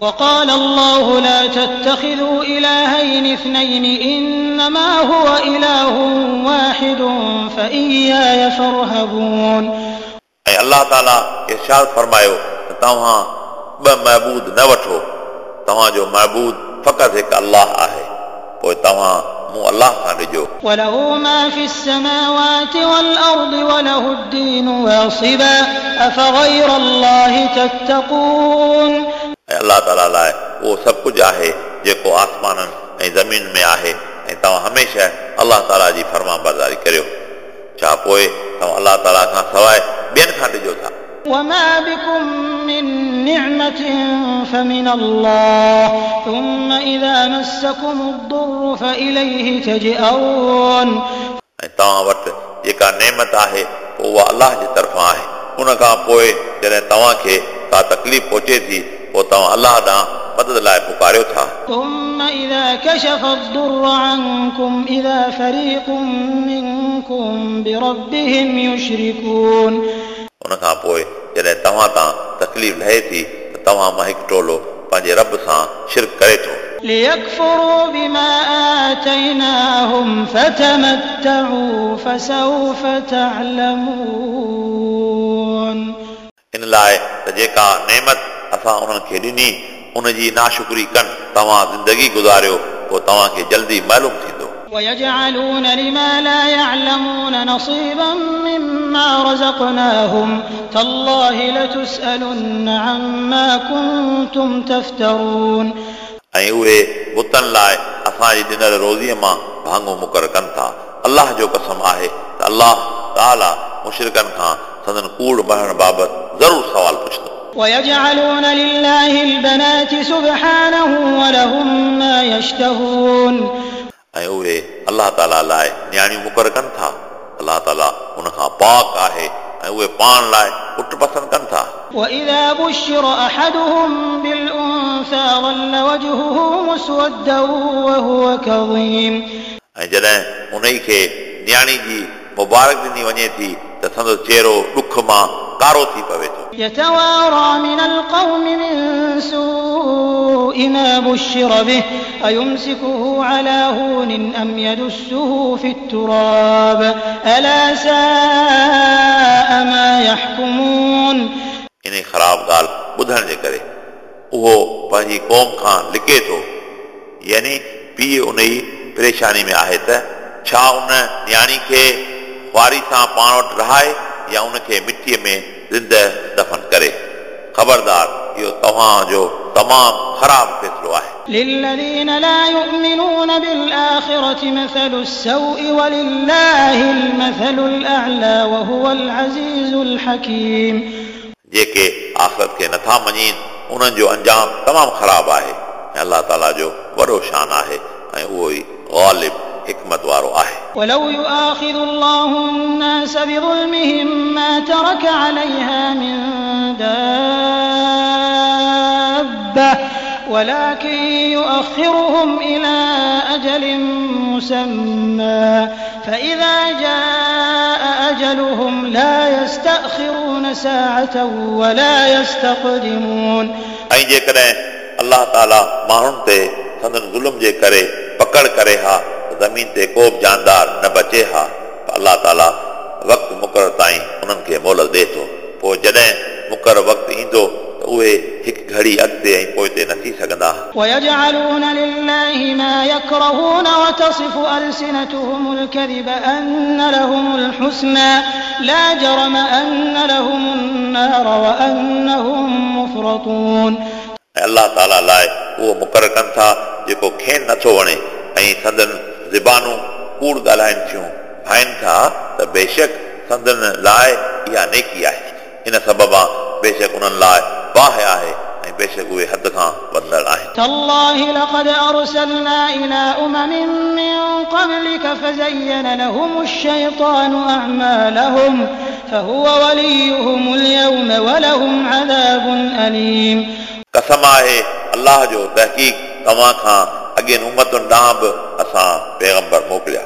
وقال الله لا تتخذوا إلهين اثنين إنما هو إله واحد فإياي فارهبون. أي الله تعالى إرشاد فرمايو تاوها بمعبود معبود نہ تاوها جو معبود فقط هيك الله آهي پوء تاوها مو الله سان رجو۔ وله ما في السماوات والأرض وله الدين واصبا أفغير الله تتقون؟ अलाह ताला लाइ उहो सभु कुझु आहे जेको आसमाननि ऐं ज़मीन में आहे ऐं तव्हां हमेशह अलाह ताला जी फर्मा बरदारी करियो छा पोइ तव्हां अलाह ताला खां सवाइ ॿियनि खां ॾिजो था وما بكم من نعمة فمن الله ثم إذا مسكم الضر فإليه تجأرون ऐं तव्हां वटि जेका नेमत आहे पोइ उहा अलाह जे तरफ़ां आहे उन खां पोइ जॾहिं तव्हांखे का तकलीफ़ पहुचे थी पोइ तव्हां अलाह ॾांहुं मदद लाइ पुकारियो था ثم إذا كشف الضر عنكم إذا فريق منكم بربهم يشركون उन खां पोइ जॾहिं तव्हां तां तकलीफ़ लहे थी त तव्हां मां हिकु टोलो पंहिंजे रब सां शिरक करे थो ليكفروا بما آتيناهم فتمتعوا فسوف تعلمون इन लाइ त जेका नेमत असां उन्हनि खे ॾिनी उन जी नाशुक्री कनि तव्हां ज़िंदगी गुज़ारियो पोइ तव्हांखे जल्दी मालूम थींदो ويجعلون لما لا يعلمون نصيبا مما رزقناهم تالله لتسألن عما كنتم تفترون ऐं उहे बुतनि लाइ असांजी ॾिनल रोज़ीअ मां भाङो मुक़ररु कनि था अलाह जो कसम आहे त अलाह ताला मुशरिकनि खां संदन कूड़ बहण बाबति ज़रूरु सुवाल पुछंदो ويجعلون لله البنات سبحانه ولهم ما يشتهون ऐं उहे अलाह ताला लाइ नियाणियूं मुक़ररु कनि था अलाह ताला उन खां पाक आहे ऐं उहे पाण लाइ पुट पसंदि कनि था وإذا بشر أحدهم بالأنثى ظل وجهه مسودا وهو كظيم ऐं जॾहिं उन खे नियाणी जी मुबारक ॾिनी वञे थी त संदसि चहिरो ॾुख मां कारो थी पवे थो يتوارى من القوم من سوء ما بشر به أيمسكه على هون أم يدسه في التراب ألا ساء ما يحكمون इन ख़राब ॻाल्हि ॿुधण जे करे उहो पंहिंजी क़ौम खां लिके थो यानी पीउ उन जी परेशानी में आहे त छा उन नियाणी खे ख़ुआरी सां पाण वटि रहाए या उनखे मिटीअ में ज़िंद दफ़न करे ख़बरदार इहो तव्हांजो तमामु ख़राबु फ़ैसिलो आहे للذين لا يؤمنون بالآخرة مثل السوء ولله المثل الأعلى وهو العزيز الحكيم जेके आख़िरत खे नथा मञीनि उन्हनि जो अंजाम तमामु ख़राबु आहे ऐं अलाह ताला जो वॾो शान आहे ऐं उहो ई ग़ालिब हिकमत वारो आहे ولو يؤاخذ الله الناس بظلمهم ما ترك عليها من دابة ولكن يؤخرهم إلى أجل مسمى فإذا جاء أجلهم لا يستأخرون ساعة ولا يستقدمون ऐं जेकॾहिं अलाह ताला माण्हुनि ते संदन ज़ुल्म जे करे पकड़ करे हा त ज़मीन ते को बि जानदार न बचे हा त अलाह ताला वक़्तु मुक़ररु ताईं उन्हनि खे मोहलत ॾे थो पोइ जॾहिं मुक़ररु वक़्तु ईंदो त उहे हिकु घड़ी अॻिते ऐं पोइ ते न थी सघंदा ويجعلون لله ما يكرهون وتصف ألسنتهم الكذب أن لهم الحسنى لا جرم أن لهم النار وأنهم مفرطون ऐं अलाह ताला लाइ उहो मुक़ररु कनि था जेको खेनि नथो वणे ऐं संदन ज़बानूं कूड़ ॻाल्हाइनि थियूं भाइनि था त बेशक संदन लाइ इहा नेकी आहे इन सबबा बेशक उन्हनि लाइ बाहि आहे ऐं बेशक उहे हद खां वधंदड़ आहिनि تالله لقد أرسلنا إلى أمم من قبلك فزين لهم الشيطان أعمالهم فهو وليهم اليوم ولهم عذاب أليم कसम आहे अलाह जो तहक़ीक़ तव्हां खां अॻियनि उमतुनि ॾांहुं बि असां पैगंबर मोकिलिया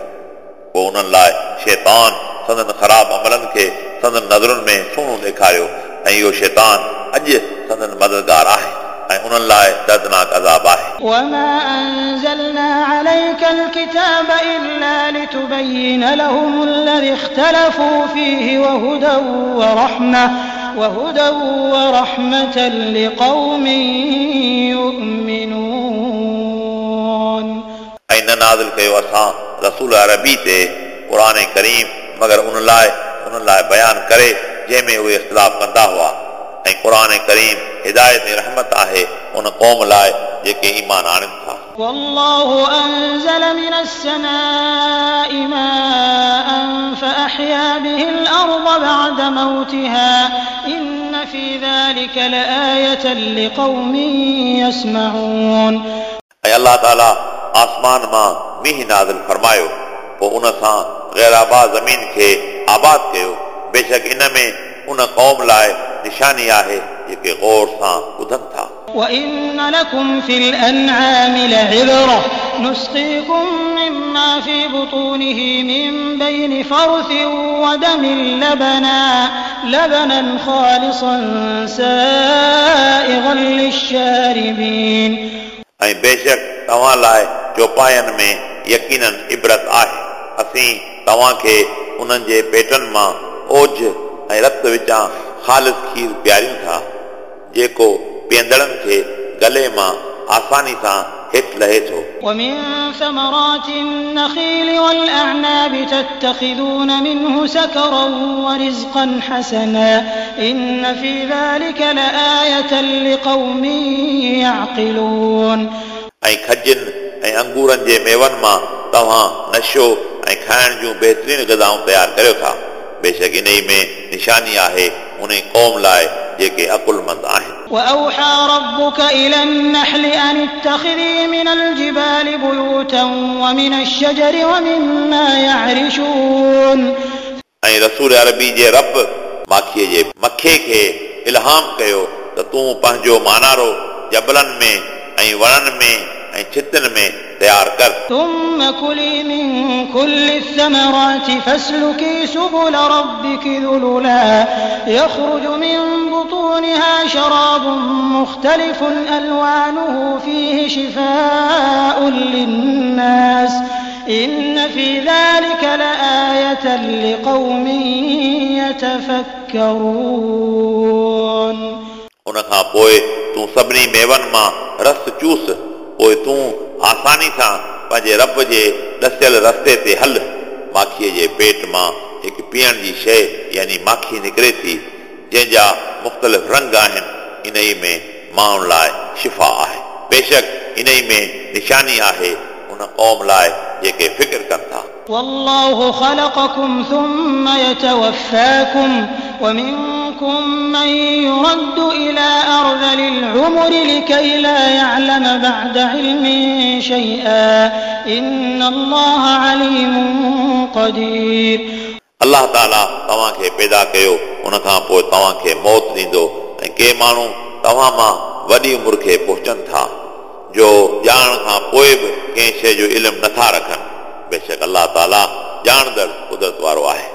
पोइ उन्हनि लाइ शैतान संदन ख़राब अमलनि खे संदन नज़रुनि में सुहिणो ॾेखारियो ऐं इहो शैतान अॼु संदन मददगार आहे ऐं उन्हनि लाइ दर्दनाक अज़ाब आहे وما أنزلنا عليك الكتاب إلا لتبين لهم الذي اختلفوا فيه وهدى ورحمة وهدى ورحمة لقوم يؤمنون ऐं न नाज़िल कयो असां रसूल अरबी ते क़ुर करीम मगर उन लाइ उन्हनि लाइ बयानु करे जंहिंमें उहे इख़्तिलाफ़ कंदा हुआ ऐं क़ुर करीम हिदायत ऐं रहमत आहे उन क़ौम लाइ जेके ईमान आणनि था والله أنزل من السماء ماء فأحيا به الأرض بعد موتها إن في ذلك لآية لقوم يسمعون ऐं अलाह ताला आसमान मां मींहुं नाज़िल फरमायो पोइ उन सां गैराबाद ज़मीन खे आबाद कयो बेशक इन में उन क़ौम लाइ निशानी आहे जेके गौर सां ॿुधनि था وإن لكم في الأنعام لعبرة نسقيكم مما في بطونه من بين فرث ودم لبنا لبنا خالصا سائغا للشاربين ऐं बेशक तव्हां लाइ चौपायनि में यकीनन इबरत आहे असीं तव्हांखे उन्हनि जे पेटनि मां ओझ ऐं रत विचां ख़ालिस खीर पीआरियूं था जेको पीअंदड़नि खे गले मां आसानी सां हेठि लहे थो ومن ثمرات النخيل والأعناب تتخذون منه سكرا ورزقا حسنا إن في ذلك لآية لقوم يعقلون ऐं खजनि ऐं अंगूरनि जे मेवनि मां तव्हां नशो ऐं खाइण जूं बहितरीन ग़ज़ाऊं तयारु करियो था बेशक इन ई में निशानी आहे उन क़ौम लाइ जेके अकुलमंद आहिनि وأوحى ربك إلى النحل أن اتخذي من الجبال بيوتا ومن الشجر ومما يعرشون ऐं रसूल अरबी जे रब माखीअ जे मखे खे इल्हाम कयो त तूं पंहिंजो मानारो जबलनि में ऐं वणनि में ऐं छितनि में तयारु कर ثم كلي من كل الثمرات فاسلكي سبل ربك ذللا يخرج من بطونها شراب مختلف ألوانه فيه شفاء للناس إن في ذلك لآية لقوم يتفكرون उन खां पोइ तूं सभिनी मेवनि मां रस चूस पोइ तूं आसानी सां पंहिंजे रब जे ॾसियल रस्ते ते हल माखीअ जे पेट मां हिकु पीअण जी शइ यानी माखी निकिरे थी जंहिंजा मुख़्तलिफ़ रंग आहिनि इन ई में माण्हुनि लाइ शिफ़ा आहे बेशक इन ई में निशानी आहे उन क़ौम लाइ जेके फिक्र कनि था والله خلقكم ثم يتوفاكم ومنكم من يرد إلى أرذل العمر لكي لا يعلم بعد علم شيئا إن الله عليم قدير अलाह ताला तव्हांखे पैदा कयो उन खां पोइ तव्हांखे मौत ॾींदो ऐं के माण्हू तव्हां मां वॾी उमिरि खे पहुचनि था जो ॼाण खां पोइ बि कंहिं शइ जो इल्मु नथा रखनि बेशक अलाह ताला ॼाणंदड़ कुदरत वारो आहे